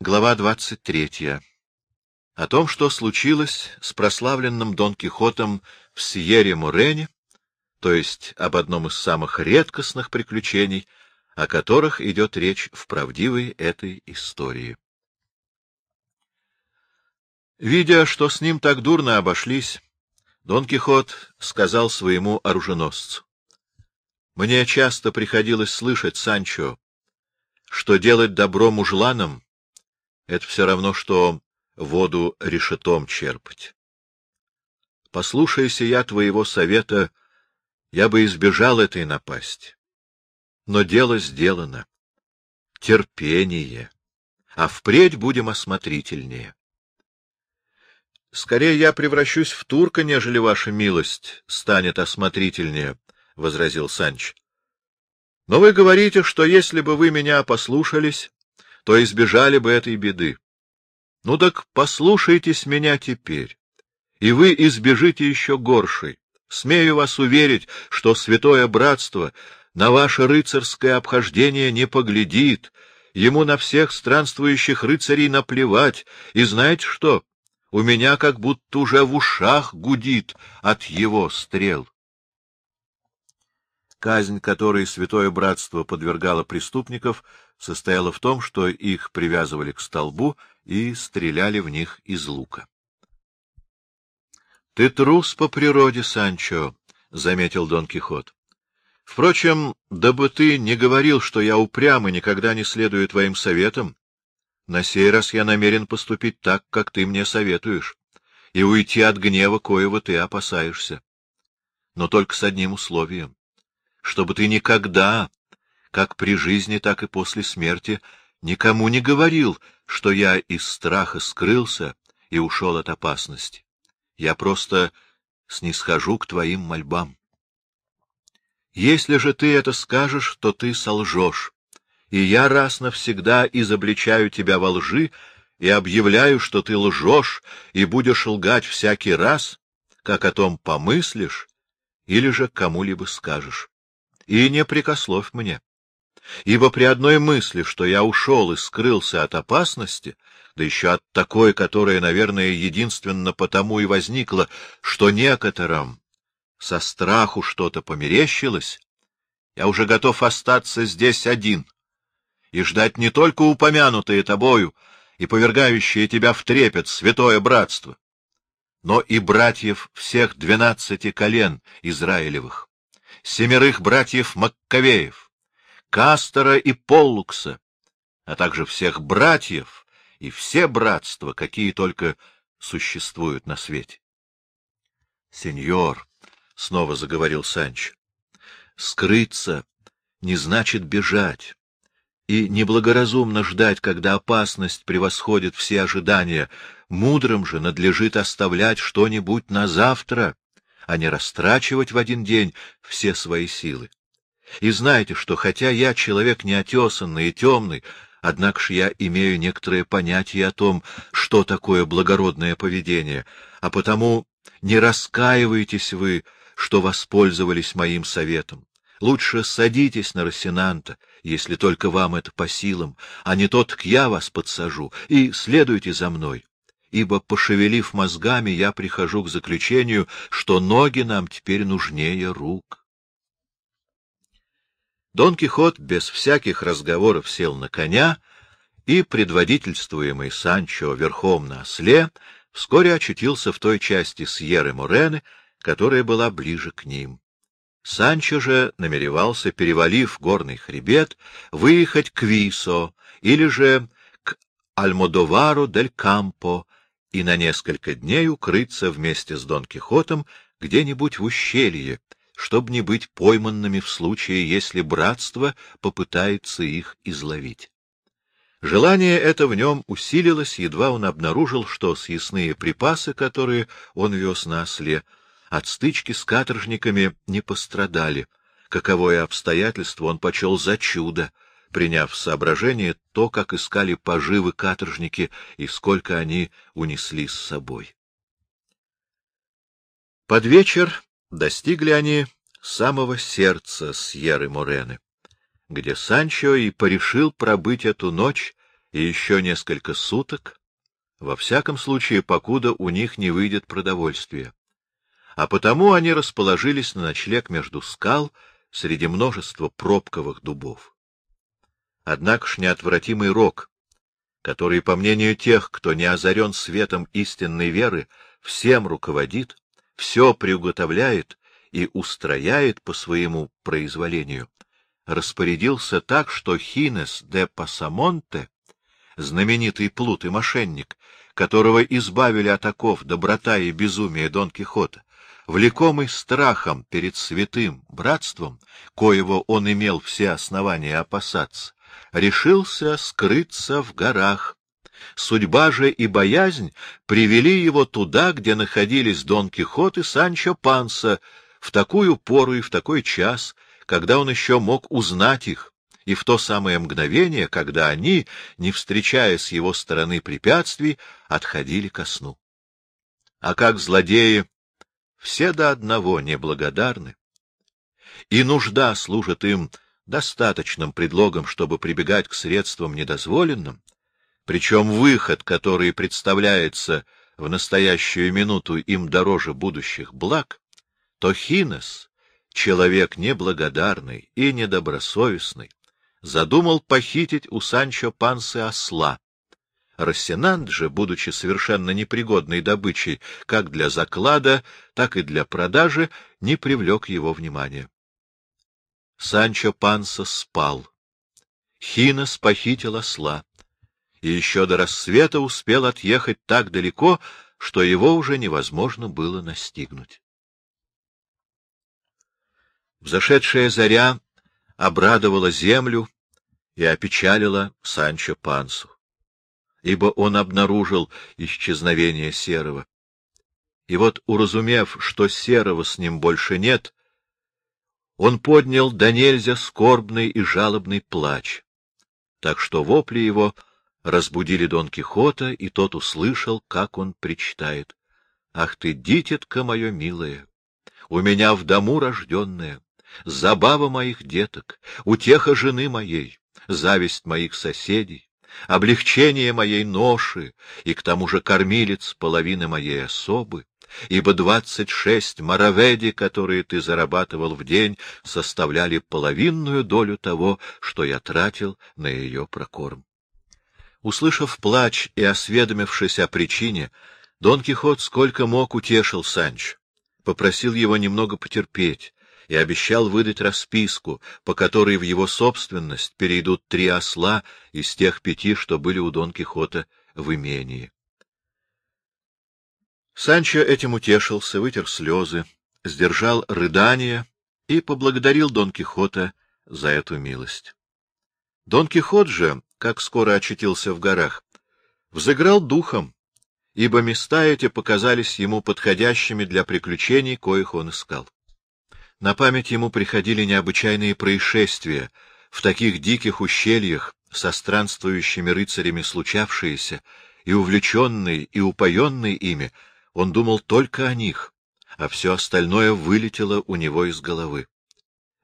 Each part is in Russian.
Глава 23. О том, что случилось с прославленным Дон Кихотом в Сьерре-Мурене, то есть об одном из самых редкостных приключений, о которых идет речь в правдивой этой истории. Видя, что с ним так дурно обошлись, Дон Кихот сказал своему оруженосцу. — Мне часто приходилось слышать, Санчо, что делать добро мужланам — это все равно, что воду решетом черпать. Послушайся я твоего совета, я бы избежал этой напасти. Но дело сделано. Терпение. А впредь будем осмотрительнее. Скорее я превращусь в турка, нежели ваша милость станет осмотрительнее, — возразил Санч. Но вы говорите, что если бы вы меня послушались, то избежали бы этой беды. Ну так послушайтесь меня теперь, и вы избежите еще горшей. Смею вас уверить, что святое братство на ваше рыцарское обхождение не поглядит, ему на всех странствующих рыцарей наплевать, и знаете что? У меня как будто уже в ушах гудит от его стрел казнь которой Святое Братство подвергало преступников, состояла в том, что их привязывали к столбу и стреляли в них из лука. — Ты трус по природе, Санчо, — заметил Дон Кихот. — Впрочем, дабы ты не говорил, что я упрям и никогда не следую твоим советам, на сей раз я намерен поступить так, как ты мне советуешь, и уйти от гнева, коего ты опасаешься. Но только с одним условием чтобы ты никогда, как при жизни, так и после смерти, никому не говорил, что я из страха скрылся и ушел от опасности. Я просто снисхожу к твоим мольбам. Если же ты это скажешь, то ты солжешь, и я раз навсегда изобличаю тебя во лжи и объявляю, что ты лжешь и будешь лгать всякий раз, как о том помыслишь или же кому-либо скажешь и не прикословь мне. Ибо при одной мысли, что я ушел и скрылся от опасности, да еще от такой, которая, наверное, единственно потому и возникла, что некоторым со страху что-то померещилось, я уже готов остаться здесь один и ждать не только упомянутые тобою и повергающие тебя в трепет святое братство, но и братьев всех двенадцати колен Израилевых семерых братьев Маккавеев, Кастера и Поллукса, а также всех братьев и все братства, какие только существуют на свете. — Сеньор, — снова заговорил Санч, — скрыться не значит бежать, и неблагоразумно ждать, когда опасность превосходит все ожидания. Мудрым же надлежит оставлять что-нибудь на завтра, а не растрачивать в один день все свои силы. И знаете, что хотя я человек неотесанный и темный, однако ж я имею некоторое понятие о том, что такое благородное поведение, а потому не раскаивайтесь вы, что воспользовались моим советом. Лучше садитесь на Росинанта, если только вам это по силам, а не тот к я вас подсажу, и следуйте за мной ибо, пошевелив мозгами, я прихожу к заключению, что ноги нам теперь нужнее рук. Дон Кихот без всяких разговоров сел на коня, и, предводительствуемый Санчо верхом на осле, вскоре очутился в той части Сьерры-Морены, которая была ближе к ним. Санчо же намеревался, перевалив горный хребет, выехать к Висо или же к Альмодовару дель Кампо, и на несколько дней укрыться вместе с Дон Кихотом где-нибудь в ущелье, чтобы не быть пойманными в случае, если братство попытается их изловить. Желание это в нем усилилось, едва он обнаружил, что съестные припасы, которые он вез на осле, от стычки с каторжниками не пострадали. Каковое обстоятельство он почел за чудо, приняв в соображение то, как искали поживы каторжники и сколько они унесли с собой. Под вечер достигли они самого сердца Сьерры Морены, где Санчо и порешил пробыть эту ночь и еще несколько суток, во всяком случае, покуда у них не выйдет продовольствие. А потому они расположились на ночлег между скал среди множества пробковых дубов. Однако ж неотвратимый рок, который, по мнению тех, кто не озарен светом истинной веры, всем руководит, все приуготовляет и устрояет по своему произволению, распорядился так, что Хинес де Пасамонте, знаменитый плут и мошенник, которого избавили от оков доброта и безумие Дон Кихота, влекомый страхом перед святым братством, коего он имел все основания опасаться, решился скрыться в горах. Судьба же и боязнь привели его туда, где находились Дон Кихот и Санчо Панса, в такую пору и в такой час, когда он еще мог узнать их, и в то самое мгновение, когда они, не встречая с его стороны препятствий, отходили ко сну. А как злодеи, все до одного неблагодарны, и нужда служит им достаточным предлогом, чтобы прибегать к средствам недозволенным, причем выход, который представляется в настоящую минуту им дороже будущих благ, то Хинес, человек неблагодарный и недобросовестный, задумал похитить у Санчо Пансы осла. Рассенант же, будучи совершенно непригодной добычей как для заклада, так и для продажи, не привлек его внимания. Санчо Панса спал. Хинес похитил осла, и еще до рассвета успел отъехать так далеко, что его уже невозможно было настигнуть. Взошедшая заря обрадовала землю и опечалила Санчо Пансу, ибо он обнаружил исчезновение Серого. И вот, уразумев, что Серого с ним больше нет, он поднял до нельзя скорбный и жалобный плач, так что вопли его разбудили Дон Кихота, и тот услышал, как он причитает. — Ах ты, дитятка мое милое! У меня в дому рожденная! забава моих деток, утеха жены моей, зависть моих соседей, облегчение моей ноши и к тому же кормилец половины моей особы, ибо двадцать шесть мараведи, которые ты зарабатывал в день, составляли половинную долю того, что я тратил на ее прокорм. Услышав плач и осведомившись о причине, Дон Кихот сколько мог утешил Санч, попросил его немного потерпеть, и обещал выдать расписку, по которой в его собственность перейдут три осла из тех пяти, что были у Дон Кихота в имении. Санчо этим утешился, вытер слезы, сдержал рыдания и поблагодарил Дон Кихота за эту милость. Дон Кихот же, как скоро очутился в горах, взыграл духом, ибо места эти показались ему подходящими для приключений, коих он искал. На память ему приходили необычайные происшествия, в таких диких ущельях, со странствующими рыцарями случавшиеся, и увлеченный, и упоенный ими, он думал только о них, а все остальное вылетело у него из головы.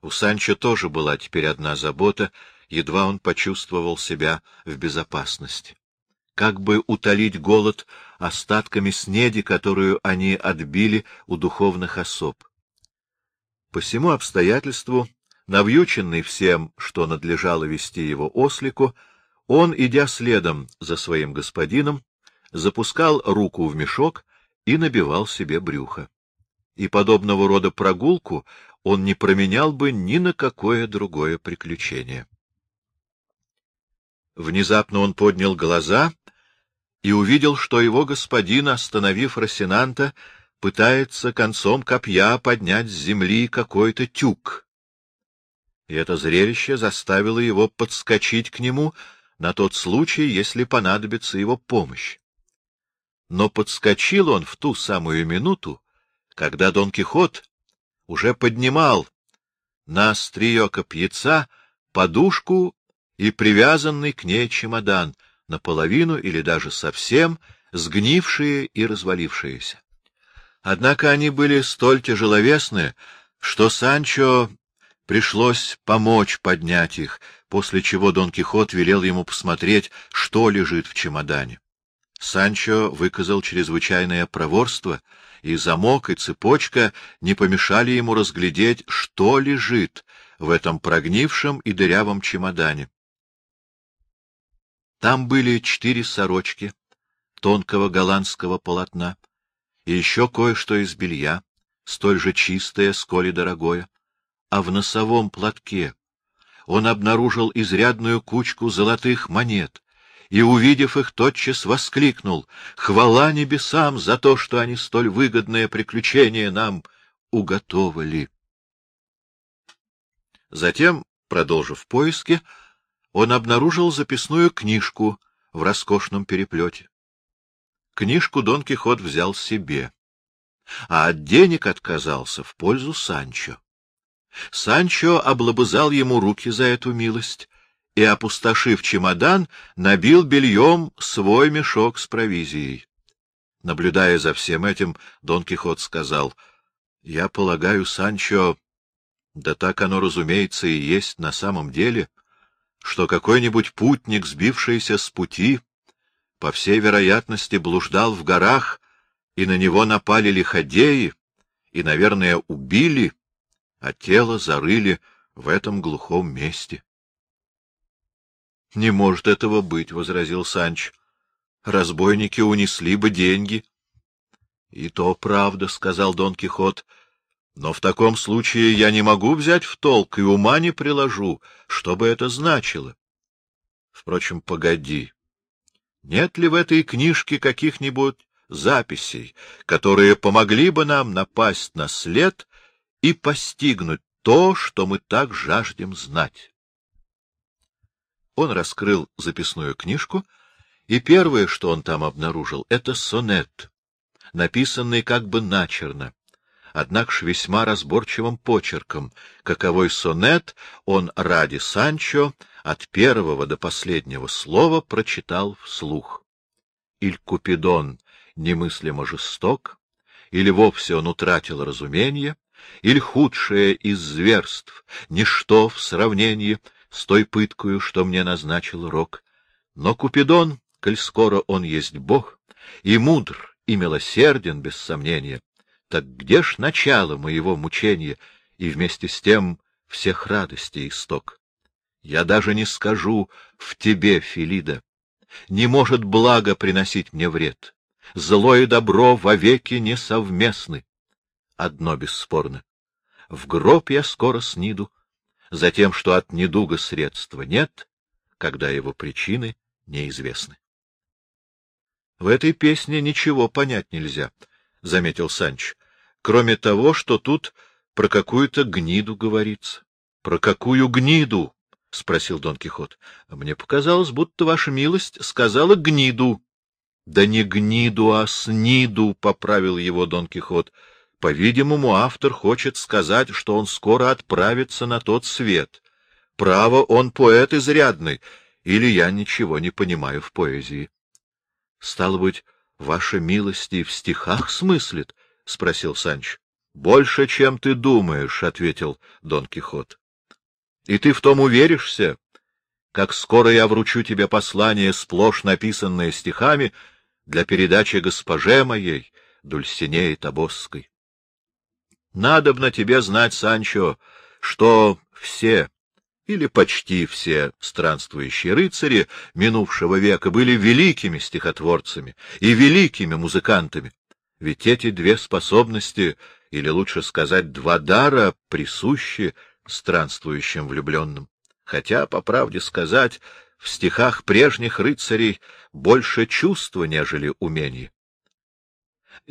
У Санчо тоже была теперь одна забота, едва он почувствовал себя в безопасности. Как бы утолить голод остатками снеди, которую они отбили у духовных особ. По всему обстоятельству, навьюченный всем, что надлежало вести его ослику, он, идя следом за своим господином, запускал руку в мешок и набивал себе брюхо. И подобного рода прогулку он не променял бы ни на какое другое приключение. Внезапно он поднял глаза и увидел, что его господин, остановив Росинанта, пытается концом копья поднять с земли какой-то тюк. И это зрелище заставило его подскочить к нему на тот случай, если понадобится его помощь. Но подскочил он в ту самую минуту, когда Дон Кихот уже поднимал на острие копьяца подушку и привязанный к ней чемодан, наполовину или даже совсем сгнившие и развалившиеся. Однако они были столь тяжеловесны, что Санчо пришлось помочь поднять их, после чего Дон Кихот велел ему посмотреть, что лежит в чемодане. Санчо выказал чрезвычайное проворство, и замок, и цепочка не помешали ему разглядеть, что лежит в этом прогнившем и дырявом чемодане. Там были четыре сорочки тонкого голландского полотна и еще кое-что из белья, столь же чистое, сколь и дорогое. А в носовом платке он обнаружил изрядную кучку золотых монет, и, увидев их, тотчас воскликнул «Хвала небесам за то, что они столь выгодное приключение нам уготовили!» Затем, продолжив поиски, он обнаружил записную книжку в роскошном переплете. Книжку Дон Кихот взял себе, а от денег отказался в пользу Санчо. Санчо облобызал ему руки за эту милость и, опустошив чемодан, набил бельем свой мешок с провизией. Наблюдая за всем этим, Дон Кихот сказал, — Я полагаю, Санчо, да так оно, разумеется, и есть на самом деле, что какой-нибудь путник, сбившийся с пути, по всей вероятности блуждал в горах, и на него напали лиходеи, и, наверное, убили, а тело зарыли в этом глухом месте. — Не может этого быть, — возразил Санч. — Разбойники унесли бы деньги. — И то правда, — сказал Дон Кихот. — Но в таком случае я не могу взять в толк и ума не приложу, что бы это значило. Впрочем, погоди. Нет ли в этой книжке каких-нибудь записей, которые помогли бы нам напасть на след и постигнуть то, что мы так жаждем знать? Он раскрыл записную книжку, и первое, что он там обнаружил, — это сонет, написанный как бы начерно, однако ж весьма разборчивым почерком. Каковой сонет он ради Санчо от первого до последнего слова прочитал вслух. Иль Купидон немыслимо жесток, или вовсе он утратил разумение, или худшее из зверств, ничто в сравнении с той пыткою, что мне назначил Рок. Но Купидон, коль скоро он есть Бог, и мудр, и милосерден, без сомнения, так где ж начало моего мучения и вместе с тем всех радостей исток? Я даже не скажу в тебе, Филида. Не может благо приносить мне вред. Зло и добро вовеки не совместны. Одно бесспорно. В гроб я скоро сниду, за тем, что от недуга средства нет, когда его причины неизвестны. — В этой песне ничего понять нельзя, — заметил Санч, — кроме того, что тут про какую-то гниду говорится. — Про какую гниду? — спросил Дон Кихот. — Мне показалось, будто ваша милость сказала гниду. — Да не гниду, а сниду, — поправил его Дон Кихот. По-видимому, автор хочет сказать, что он скоро отправится на тот свет. Право, он поэт изрядный, или я ничего не понимаю в поэзии. — Стало быть, ваша милость и в стихах смыслит? — спросил Санч. — Больше, чем ты думаешь, — ответил Дон Кихот. — И ты в том уверишься? Как скоро я вручу тебе послание, сплошь написанное стихами, для передачи госпоже моей, Дульсинеи Тобосской. Надобно тебе знать, Санчо, что все или почти все странствующие рыцари минувшего века были великими стихотворцами и великими музыкантами. Ведь эти две способности, или лучше сказать, два дара, присущи странствующим влюбленным. Хотя, по правде сказать, в стихах прежних рыцарей больше чувства, нежели умения.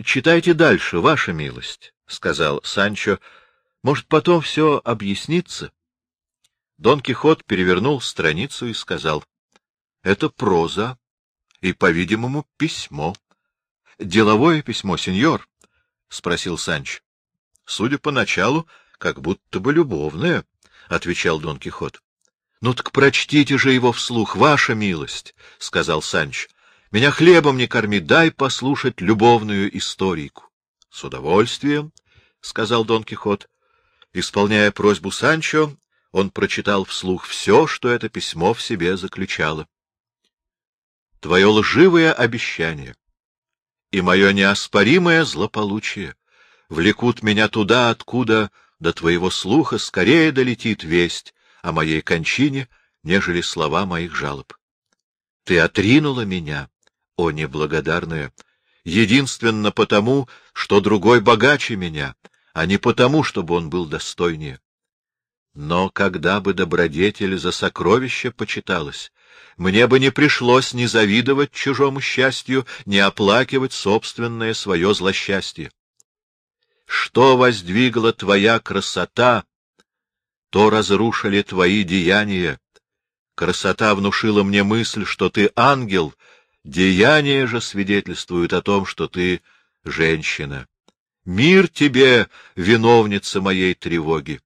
Читайте дальше, ваша милость. — сказал Санчо. — Может, потом все объяснится? Дон Кихот перевернул страницу и сказал. — Это проза и, по-видимому, письмо. — Деловое письмо, сеньор? — спросил Санч. — Судя по началу, как будто бы любовное, — отвечал Дон Кихот. — Ну так прочтите же его вслух, ваша милость, — сказал Санч. — Меня хлебом не корми, дай послушать любовную историку. — С удовольствием, — сказал Дон Кихот. Исполняя просьбу Санчо, он прочитал вслух все, что это письмо в себе заключало. Твое лживое обещание и мое неоспоримое злополучие влекут меня туда, откуда до твоего слуха скорее долетит весть о моей кончине, нежели слова моих жалоб. Ты отринула меня, о неблагодарная, единственно потому, что другой богаче меня, а не потому, чтобы он был достойнее. Но когда бы добродетель за сокровище почиталась, мне бы не пришлось ни завидовать чужому счастью, ни оплакивать собственное свое злосчастье. Что воздвигла твоя красота, то разрушили твои деяния. Красота внушила мне мысль, что ты ангел, деяния же свидетельствуют о том, что ты женщина. Мир тебе, виновница моей тревоги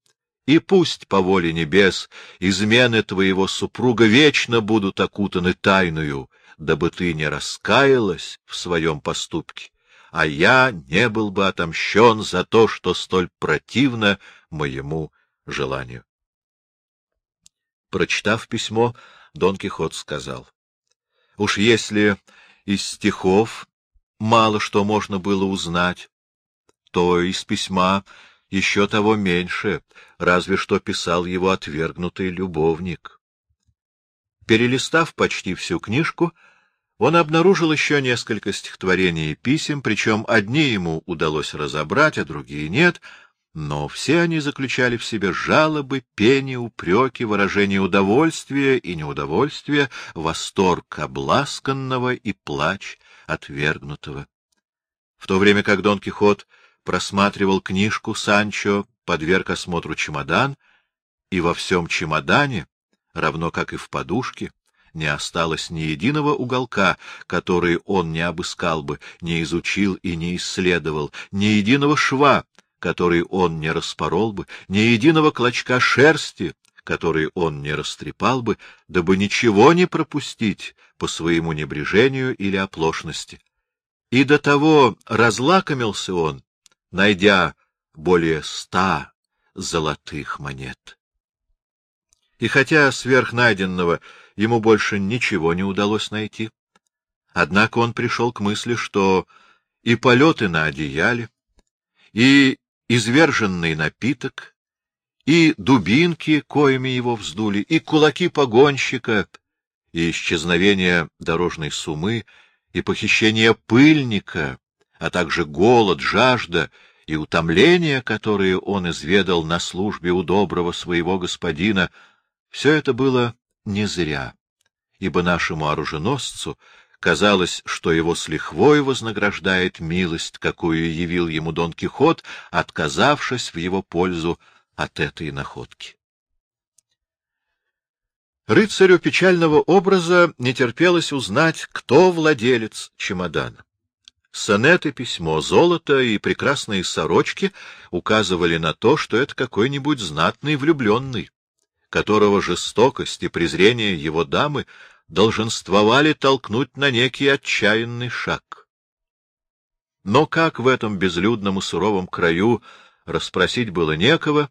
и пусть по воле небес измены твоего супруга вечно будут окутаны тайною, дабы ты не раскаялась в своем поступке, а я не был бы отомщен за то, что столь противно моему желанию. Прочитав письмо, Дон Кихот сказал, — Уж если из стихов мало что можно было узнать, то из письма еще того меньше, разве что писал его отвергнутый любовник. Перелистав почти всю книжку, он обнаружил еще несколько стихотворений и писем, причем одни ему удалось разобрать, а другие нет, но все они заключали в себе жалобы, пение, упреки, выражение удовольствия и неудовольствия, восторг обласканного и плач отвергнутого. В то время как Дон Кихот просматривал книжку, Санчо подверг осмотру чемодан, и во всем чемодане, равно как и в подушке, не осталось ни единого уголка, который он не обыскал бы, не изучил и не исследовал, ни единого шва, который он не распорол бы, ни единого клочка шерсти, который он не растрепал бы, дабы ничего не пропустить по своему небрежению или оплошности. И до того разлакомился он, найдя более ста золотых монет. И хотя сверх найденного ему больше ничего не удалось найти, однако он пришел к мысли, что и полеты на одеяле, и изверженный напиток, и дубинки, коими его вздули, и кулаки погонщика, и исчезновение дорожной сумы, и похищение пыльника, а также голод, жажда и утомление, которые он изведал на службе у доброго своего господина, все это было не зря, ибо нашему оруженосцу казалось, что его с лихвой вознаграждает милость, какую явил ему Дон Кихот, отказавшись в его пользу от этой находки. Рыцарю печального образа не терпелось узнать, кто владелец чемодана. Сонет и письмо, золото и прекрасные сорочки указывали на то, что это какой-нибудь знатный влюбленный, которого жестокость и презрение его дамы долженствовали толкнуть на некий отчаянный шаг. Но как в этом безлюдном и суровом краю расспросить было некого,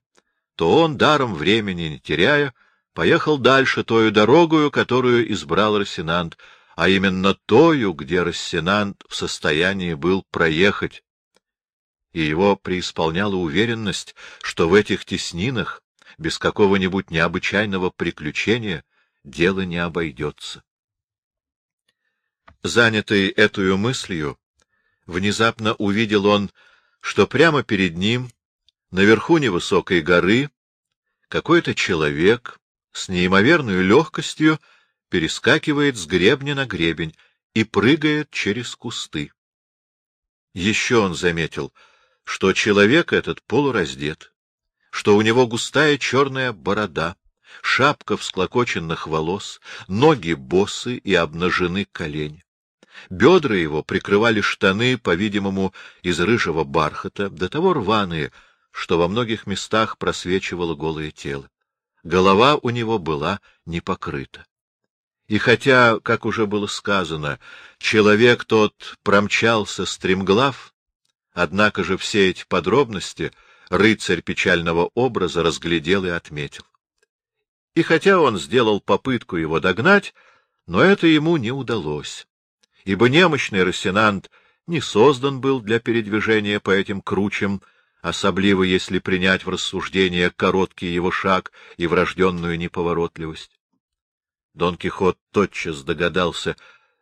то он, даром времени не теряя, поехал дальше тою дорогою, которую избрал Росинант, а именно тою, где Рассенант в состоянии был проехать, и его преисполняла уверенность, что в этих теснинах без какого-нибудь необычайного приключения дело не обойдется. Занятый этой мыслью, внезапно увидел он, что прямо перед ним, наверху невысокой горы, какой-то человек с неимоверной легкостью перескакивает с гребня на гребень и прыгает через кусты. Еще он заметил, что человек этот полураздет, что у него густая черная борода, шапка всклокоченных волос, ноги босы и обнажены колени. Бедра его прикрывали штаны, по-видимому, из рыжего бархата, до того рваные, что во многих местах просвечивало голое тело. Голова у него была не покрыта. И хотя, как уже было сказано, человек тот промчался стремглав, однако же все эти подробности рыцарь печального образа разглядел и отметил. И хотя он сделал попытку его догнать, но это ему не удалось, ибо немощный Рассенант не создан был для передвижения по этим кручам, особливо если принять в рассуждение короткий его шаг и врожденную неповоротливость. Дон Кихот тотчас догадался,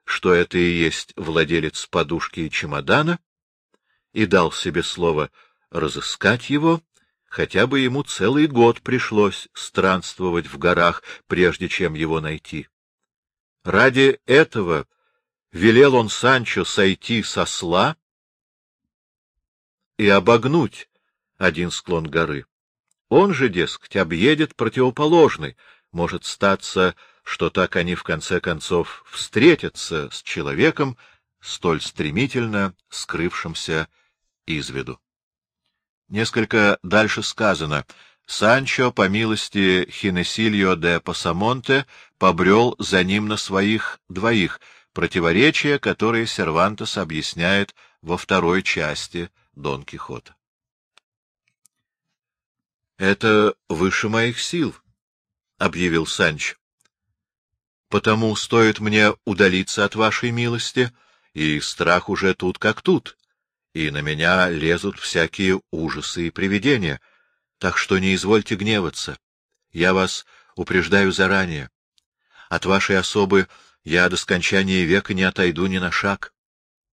что это и есть владелец подушки и чемодана, и дал себе слово разыскать его, хотя бы ему целый год пришлось странствовать в горах, прежде чем его найти. Ради этого велел он Санчо сойти со сла и обогнуть один склон горы. Он же, дескать, объедет противоположный, может статься, что так они в конце концов встретятся с человеком, столь стремительно скрывшимся из виду. Несколько дальше сказано — Санчо, по милости Хинесильо де Пасамонте, побрел за ним на своих двоих, противоречие, которое Сервантес объясняет во второй части Дон Кихота. — Это выше моих сил, — объявил Санч. — Потому стоит мне удалиться от вашей милости, и страх уже тут как тут, и на меня лезут всякие ужасы и привидения — так что не извольте гневаться. Я вас упреждаю заранее. От вашей особы я до скончания века не отойду ни на шаг.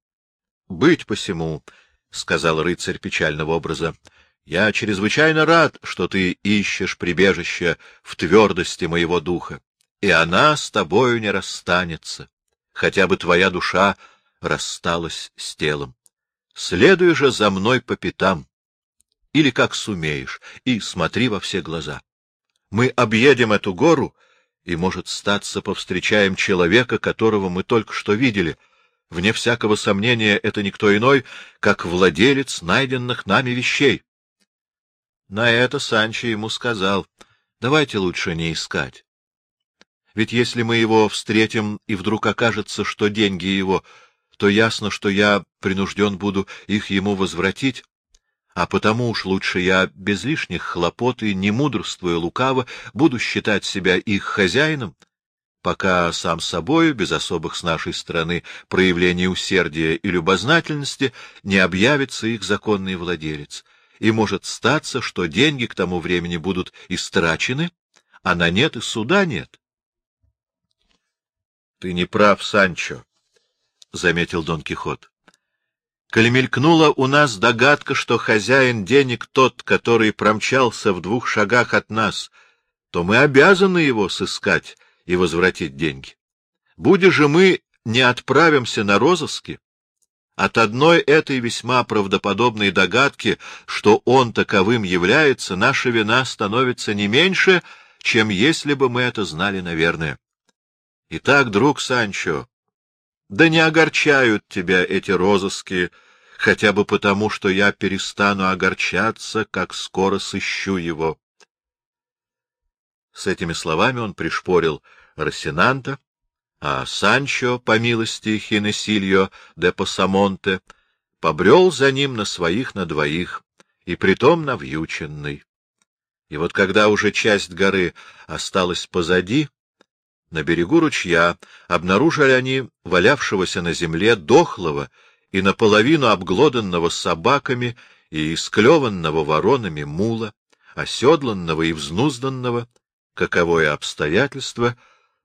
— Быть посему, — сказал рыцарь печального образа, — я чрезвычайно рад, что ты ищешь прибежище в твердости моего духа, и она с тобою не расстанется, хотя бы твоя душа рассталась с телом. Следуй же за мной по пятам или как сумеешь, и смотри во все глаза. Мы объедем эту гору, и, может, статься, повстречаем человека, которого мы только что видели. Вне всякого сомнения, это никто иной, как владелец найденных нами вещей. На это Санчо ему сказал, давайте лучше не искать. Ведь если мы его встретим, и вдруг окажется, что деньги его, то ясно, что я принужден буду их ему возвратить, а потому уж лучше я без лишних хлопот и не мудрствуя лукаво буду считать себя их хозяином, пока сам собою, без особых с нашей стороны проявлений усердия и любознательности, не объявится их законный владелец. И может статься, что деньги к тому времени будут истрачены, а на нет и суда нет. — Ты не прав, Санчо, — заметил Дон Кихот. Коль мелькнула у нас догадка, что хозяин денег тот, который промчался в двух шагах от нас, то мы обязаны его сыскать и возвратить деньги. Будь же мы не отправимся на розыски, от одной этой весьма правдоподобной догадки, что он таковым является, наша вина становится не меньше, чем если бы мы это знали, наверное. Итак, друг Санчо, да не огорчают тебя эти розыски, хотя бы потому, что я перестану огорчаться, как скоро сыщу его. С этими словами он пришпорил Росинанта, а Санчо, по милости Хинесильо де Пасамонте, побрел за ним на своих на двоих, и притом навьюченный. И вот когда уже часть горы осталась позади, на берегу ручья обнаружили они валявшегося на земле дохлого и наполовину обглоданного собаками и исклеванного воронами мула, оседланного и взнузданного, каковое обстоятельство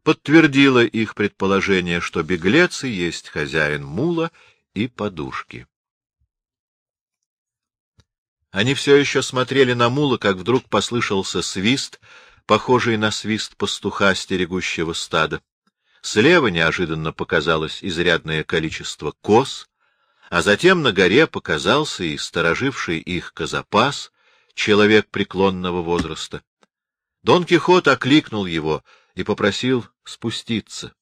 подтвердило их предположение, что беглец и есть хозяин мула и подушки. Они все еще смотрели на мула, как вдруг послышался свист — похожий на свист пастуха, стерегущего стада. Слева неожиданно показалось изрядное количество коз, а затем на горе показался и стороживший их казапас, человек преклонного возраста. Дон Кихот окликнул его и попросил спуститься.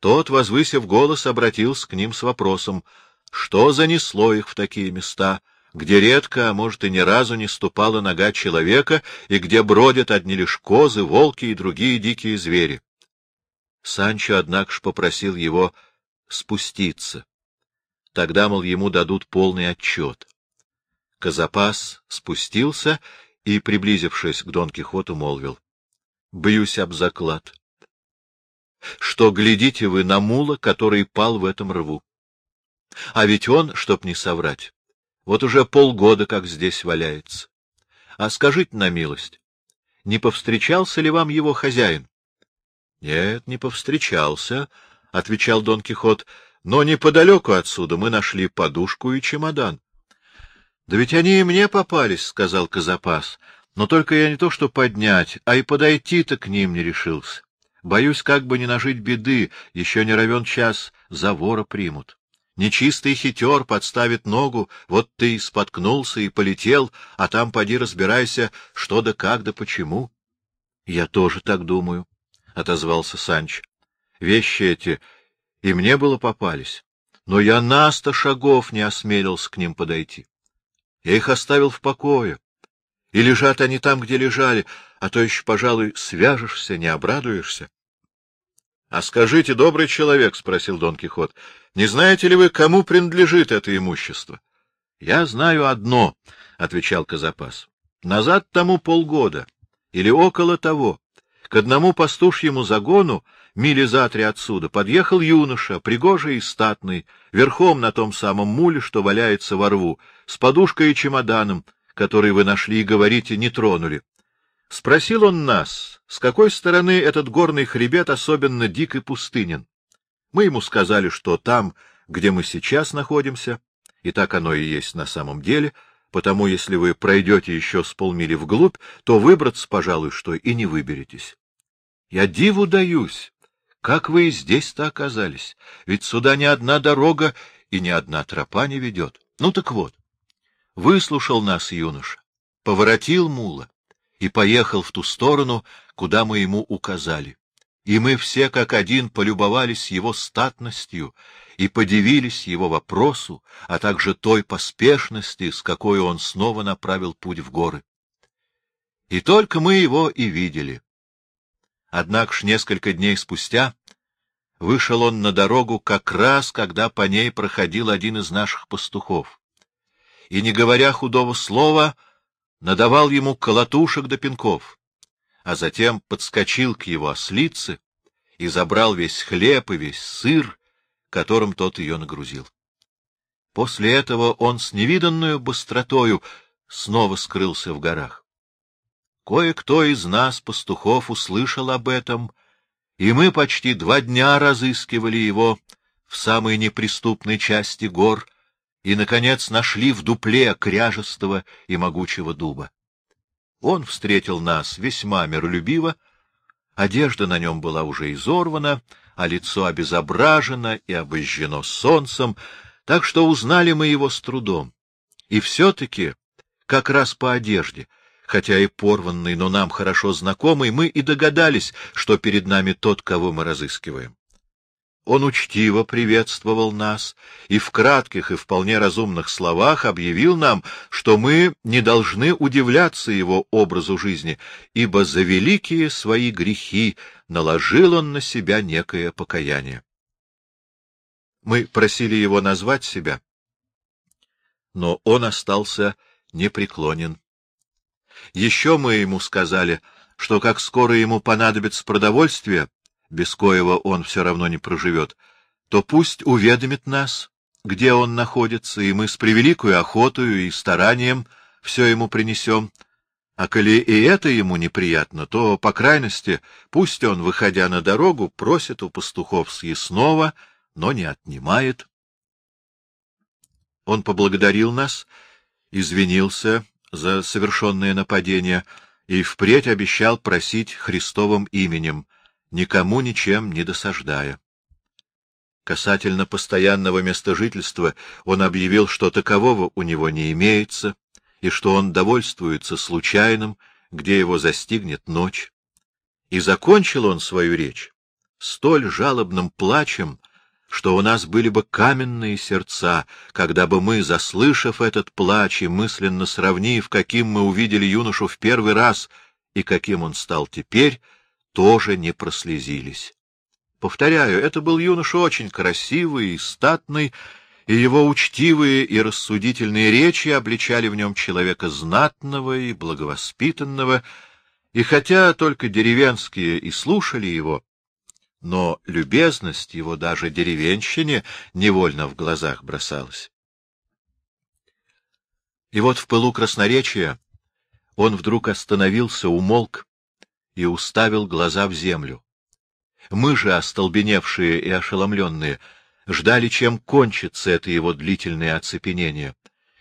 Тот, возвысив голос, обратился к ним с вопросом, что занесло их в такие места — где редко, а может и ни разу не ступала нога человека, и где бродят одни лишь козы, волки и другие дикие звери. Санчо, однако ж, попросил его спуститься. Тогда, мол, ему дадут полный отчет. Казапас спустился и, приблизившись к Дон Кихоту, молвил. бьюсь об заклад, что глядите вы на мула, который пал в этом рву. А ведь он, чтоб не соврать, вот уже полгода как здесь валяется. А скажите на милость, не повстречался ли вам его хозяин? — Нет, не повстречался, — отвечал Дон Кихот, — но неподалеку отсюда мы нашли подушку и чемодан. — Да ведь они и мне попались, — сказал Казапас, — но только я не то что поднять, а и подойти-то к ним не решился. Боюсь, как бы не нажить беды, еще не равен час, за вора примут. Нечистый хитер подставит ногу, вот ты споткнулся и полетел, а там поди разбирайся, что да как да почему. — Я тоже так думаю, — отозвался Санч. — Вещи эти и мне было попались, но я на сто шагов не осмелился к ним подойти. Я их оставил в покое, и лежат они там, где лежали, а то еще, пожалуй, свяжешься, не обрадуешься. — А скажите, добрый человек, — спросил Дон Кихот, — не знаете ли вы, кому принадлежит это имущество? — Я знаю одно, — отвечал Казапас. — Назад тому полгода, или около того, к одному пастушьему загону мили за три отсюда подъехал юноша, пригожий и статный, верхом на том самом муле, что валяется во рву, с подушкой и чемоданом, который вы нашли и, говорите, не тронули. Спросил он нас, с какой стороны этот горный хребет особенно дик и пустынен. Мы ему сказали, что там, где мы сейчас находимся, и так оно и есть на самом деле, потому если вы пройдете еще с полмили вглубь, то выбраться, пожалуй, что и не выберетесь. Я диву даюсь, как вы и здесь-то оказались, ведь сюда ни одна дорога и ни одна тропа не ведет. Ну так вот, выслушал нас юноша, поворотил мула и поехал в ту сторону, куда мы ему указали. И мы все как один полюбовались его статностью и подивились его вопросу, а также той поспешности, с какой он снова направил путь в горы. И только мы его и видели. Однако ж несколько дней спустя вышел он на дорогу как раз, когда по ней проходил один из наших пастухов. И, не говоря худого слова, надавал ему колотушек до пинков, а затем подскочил к его ослице и забрал весь хлеб и весь сыр, которым тот ее нагрузил. После этого он с невиданную быстротою снова скрылся в горах. Кое-кто из нас, пастухов, услышал об этом, и мы почти два дня разыскивали его в самой неприступной части гор и, наконец, нашли в дупле кряжестого и могучего дуба. Он встретил нас весьма миролюбиво, одежда на нем была уже изорвана, а лицо обезображено и обожжено солнцем, так что узнали мы его с трудом. И все-таки, как раз по одежде, хотя и порванный, но нам хорошо знакомый, мы и догадались, что перед нами тот, кого мы разыскиваем. Он учтиво приветствовал нас и в кратких и вполне разумных словах объявил нам, что мы не должны удивляться его образу жизни, ибо за великие свои грехи наложил он на себя некое покаяние. Мы просили его назвать себя, но он остался непреклонен. Еще мы ему сказали, что как скоро ему понадобится продовольствие, без коего он все равно не проживет, то пусть уведомит нас, где он находится, и мы с превеликой охотою и старанием все ему принесем. А коли и это ему неприятно, то, по крайности, пусть он, выходя на дорогу, просит у пастухов съестного, но не отнимает. Он поблагодарил нас, извинился за совершенное нападение и впредь обещал просить Христовым именем, никому ничем не досаждая. Касательно постоянного места жительства он объявил, что такового у него не имеется, и что он довольствуется случайным, где его застигнет ночь. И закончил он свою речь столь жалобным плачем, что у нас были бы каменные сердца, когда бы мы, заслышав этот плач и мысленно сравнив, каким мы увидели юношу в первый раз и каким он стал теперь, тоже не прослезились. Повторяю, это был юноша очень красивый и статный, и его учтивые и рассудительные речи обличали в нем человека знатного и благовоспитанного, И хотя только деревенские и слушали его, но любезность его даже деревенщине невольно в глазах бросалась. И вот в пылу красноречия он вдруг остановился, умолк и уставил глаза в землю. Мы же, остолбеневшие и ошеломленные, ждали, чем кончится это его длительное оцепенение,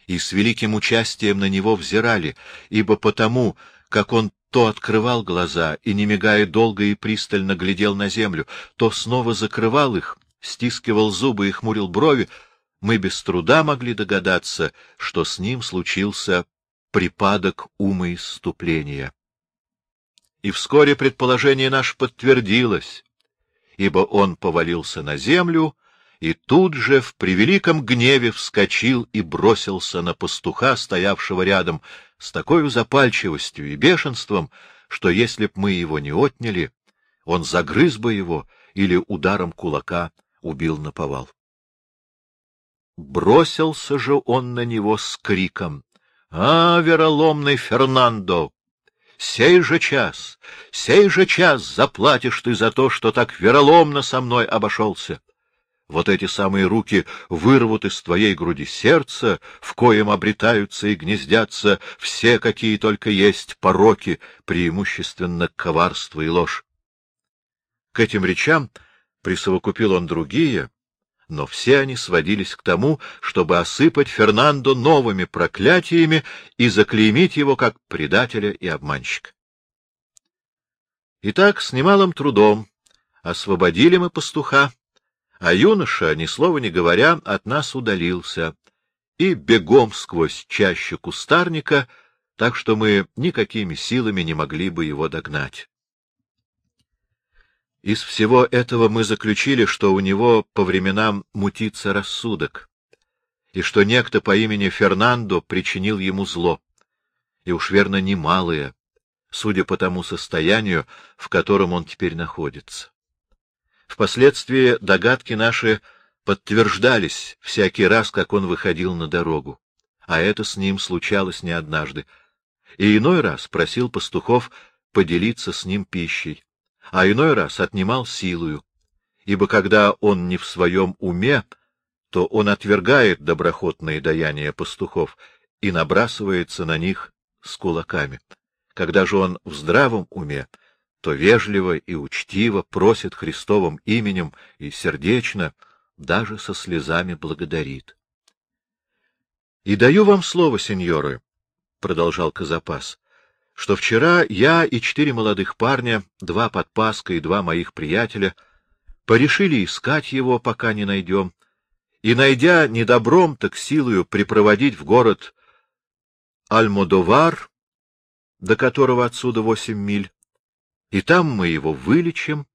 и с великим участием на него взирали, ибо потому, как он то открывал глаза и, не мигая долго и пристально глядел на землю, то снова закрывал их, стискивал зубы и хмурил брови, мы без труда могли догадаться, что с ним случился припадок умоиступления. И вскоре предположение наше подтвердилось, ибо он повалился на землю и тут же в превеликом гневе вскочил и бросился на пастуха, стоявшего рядом, с такой запальчивостью и бешенством, что если б мы его не отняли, он загрыз бы его или ударом кулака убил на повал. Бросился же он на него с криком. — А, вероломный Фернандо! Сей же час, сей же час заплатишь ты за то, что так вероломно со мной обошелся. Вот эти самые руки вырвут из твоей груди сердце, в коем обретаются и гнездятся все, какие только есть пороки, преимущественно коварство и ложь. К этим речам присовокупил он другие, но все они сводились к тому, чтобы осыпать Фернандо новыми проклятиями и заклеймить его как предателя и обманщика. Итак, с немалым трудом освободили мы пастуха, а юноша, ни слова не говоря, от нас удалился и бегом сквозь чащу кустарника, так что мы никакими силами не могли бы его догнать. Из всего этого мы заключили, что у него по временам мутится рассудок, и что некто по имени Фернандо причинил ему зло, и уж верно немалое, судя по тому состоянию, в котором он теперь находится. Впоследствии догадки наши подтверждались всякий раз, как он выходил на дорогу, а это с ним случалось не однажды, и иной раз просил пастухов поделиться с ним пищей, а иной раз отнимал силою, ибо когда он не в своем уме, то он отвергает доброхотные даяния пастухов и набрасывается на них с кулаками. Когда же он в здравом уме, то вежливо и учтиво просит Христовым именем и сердечно, даже со слезами благодарит. — И даю вам слово, сеньоры, — продолжал Казапас, что вчера я и четыре молодых парня, два подпаска и два моих приятеля, порешили искать его, пока не найдем, и, найдя недобром, так силою припроводить в город Альмодовар, до которого отсюда восемь миль, и там мы его вылечим,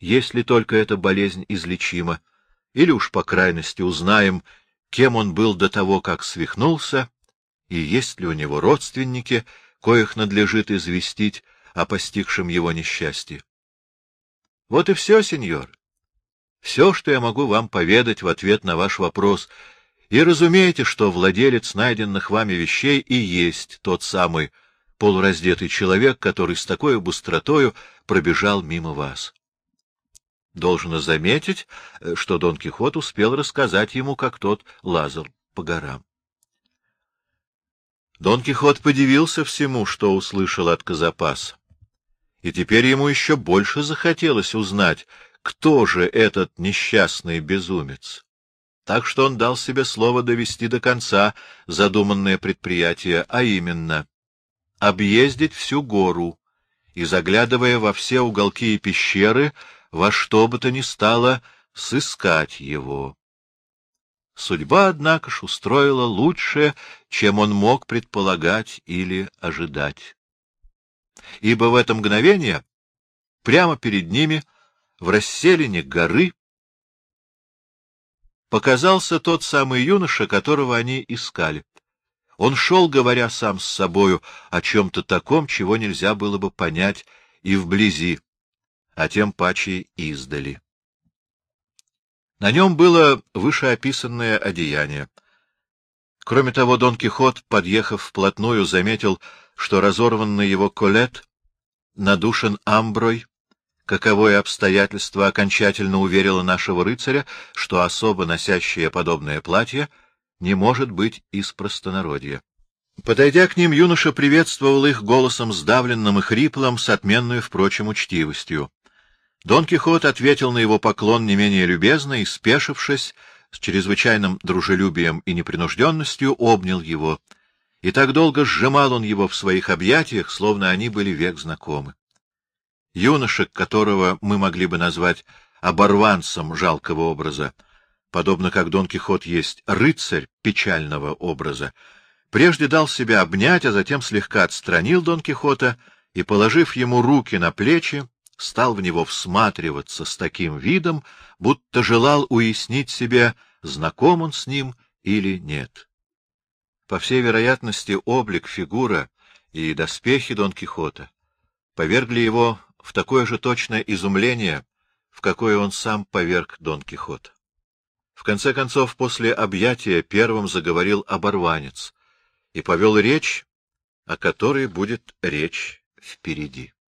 если только эта болезнь излечима, или уж по крайности узнаем, кем он был до того, как свихнулся, и есть ли у него родственники, коих надлежит известить о постигшем его несчастье. Вот и все, сеньор. Все, что я могу вам поведать в ответ на ваш вопрос. И разумеете, что владелец найденных вами вещей и есть тот самый полураздетый человек, который с такой быстротою пробежал мимо вас. Должно заметить, что Дон Кихот успел рассказать ему, как тот лазал по горам. Дон Кихот подивился всему, что услышал от Казапаса. И теперь ему еще больше захотелось узнать, кто же этот несчастный безумец. Так что он дал себе слово довести до конца задуманное предприятие, а именно объездить всю гору и, заглядывая во все уголки и пещеры, во что бы то ни стало, сыскать его. Судьба, однако ж, устроила лучше, чем он мог предполагать или ожидать. Ибо в это мгновение прямо перед ними, в расселине горы, показался тот самый юноша, которого они искали. Он шел, говоря сам с собою о чем-то таком, чего нельзя было бы понять и вблизи, а тем паче издали. На нем было вышеописанное одеяние. Кроме того, Дон Кихот, подъехав вплотную, заметил, что разорванный его колет надушен амброй, каковое обстоятельство окончательно уверило нашего рыцаря, что особо носящее подобное платье не может быть из простонародья. Подойдя к ним, юноша приветствовал их голосом сдавленным и хриплым, с отменной, впрочем, учтивостью. Дон Кихот ответил на его поклон не менее любезно и, спешившись, с чрезвычайным дружелюбием и непринужденностью, обнял его. И так долго сжимал он его в своих объятиях, словно они были век знакомы. Юноша, которого мы могли бы назвать оборванцем жалкого образа, подобно как Дон Кихот есть рыцарь печального образа, прежде дал себя обнять, а затем слегка отстранил Дон Кихота и, положив ему руки на плечи, стал в него всматриваться с таким видом, будто желал уяснить себе, знаком он с ним или нет. По всей вероятности, облик, фигура и доспехи Дон Кихота повергли его в такое же точное изумление, в какое он сам поверг Дон Кихота. В конце концов, после объятия первым заговорил оборванец и повел речь, о которой будет речь впереди.